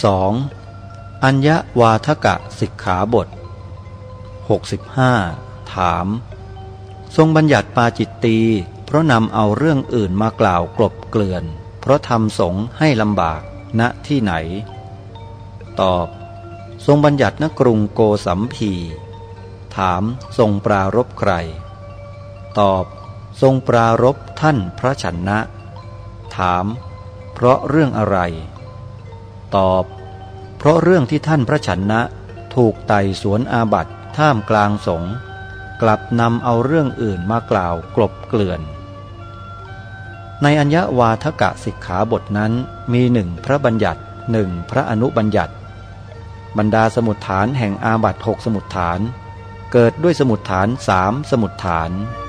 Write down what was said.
2. อัญญวาทกะสิกขาบท 65 ถาม ทรงบัญญัติปาจิตตี เพราะนำเอาเรื่องอื่นมากล่าวกลบเกลื่อน เพราะทำสงให้ลำบากณที่ไหน ตอบ ทรงบัญญัติณกรุงโกสัมพี ถามทรงปรารบใคร ตอบ ทรงปรารบท่านพระชนนะถาม เพราะเรื่องอะไร ตอบ เพราะเรื่องที่ท่านพระชนนะ ถูกไต่สวนอาบัตท่ามกลางสงกลับนำเอาเรื่องอื่นมากล่าวกลบเกลื่อน ในอัญญวาทกะสิกขาบทนั้นมีหนึ่งพระบัญญัติหนึ่งพระอนุบัญญัติ บรรดาสมุดฐานแห่งอาบัตหกสมุดฐาน เกิดด้วยสมุดฐานสามสมุดฐานาน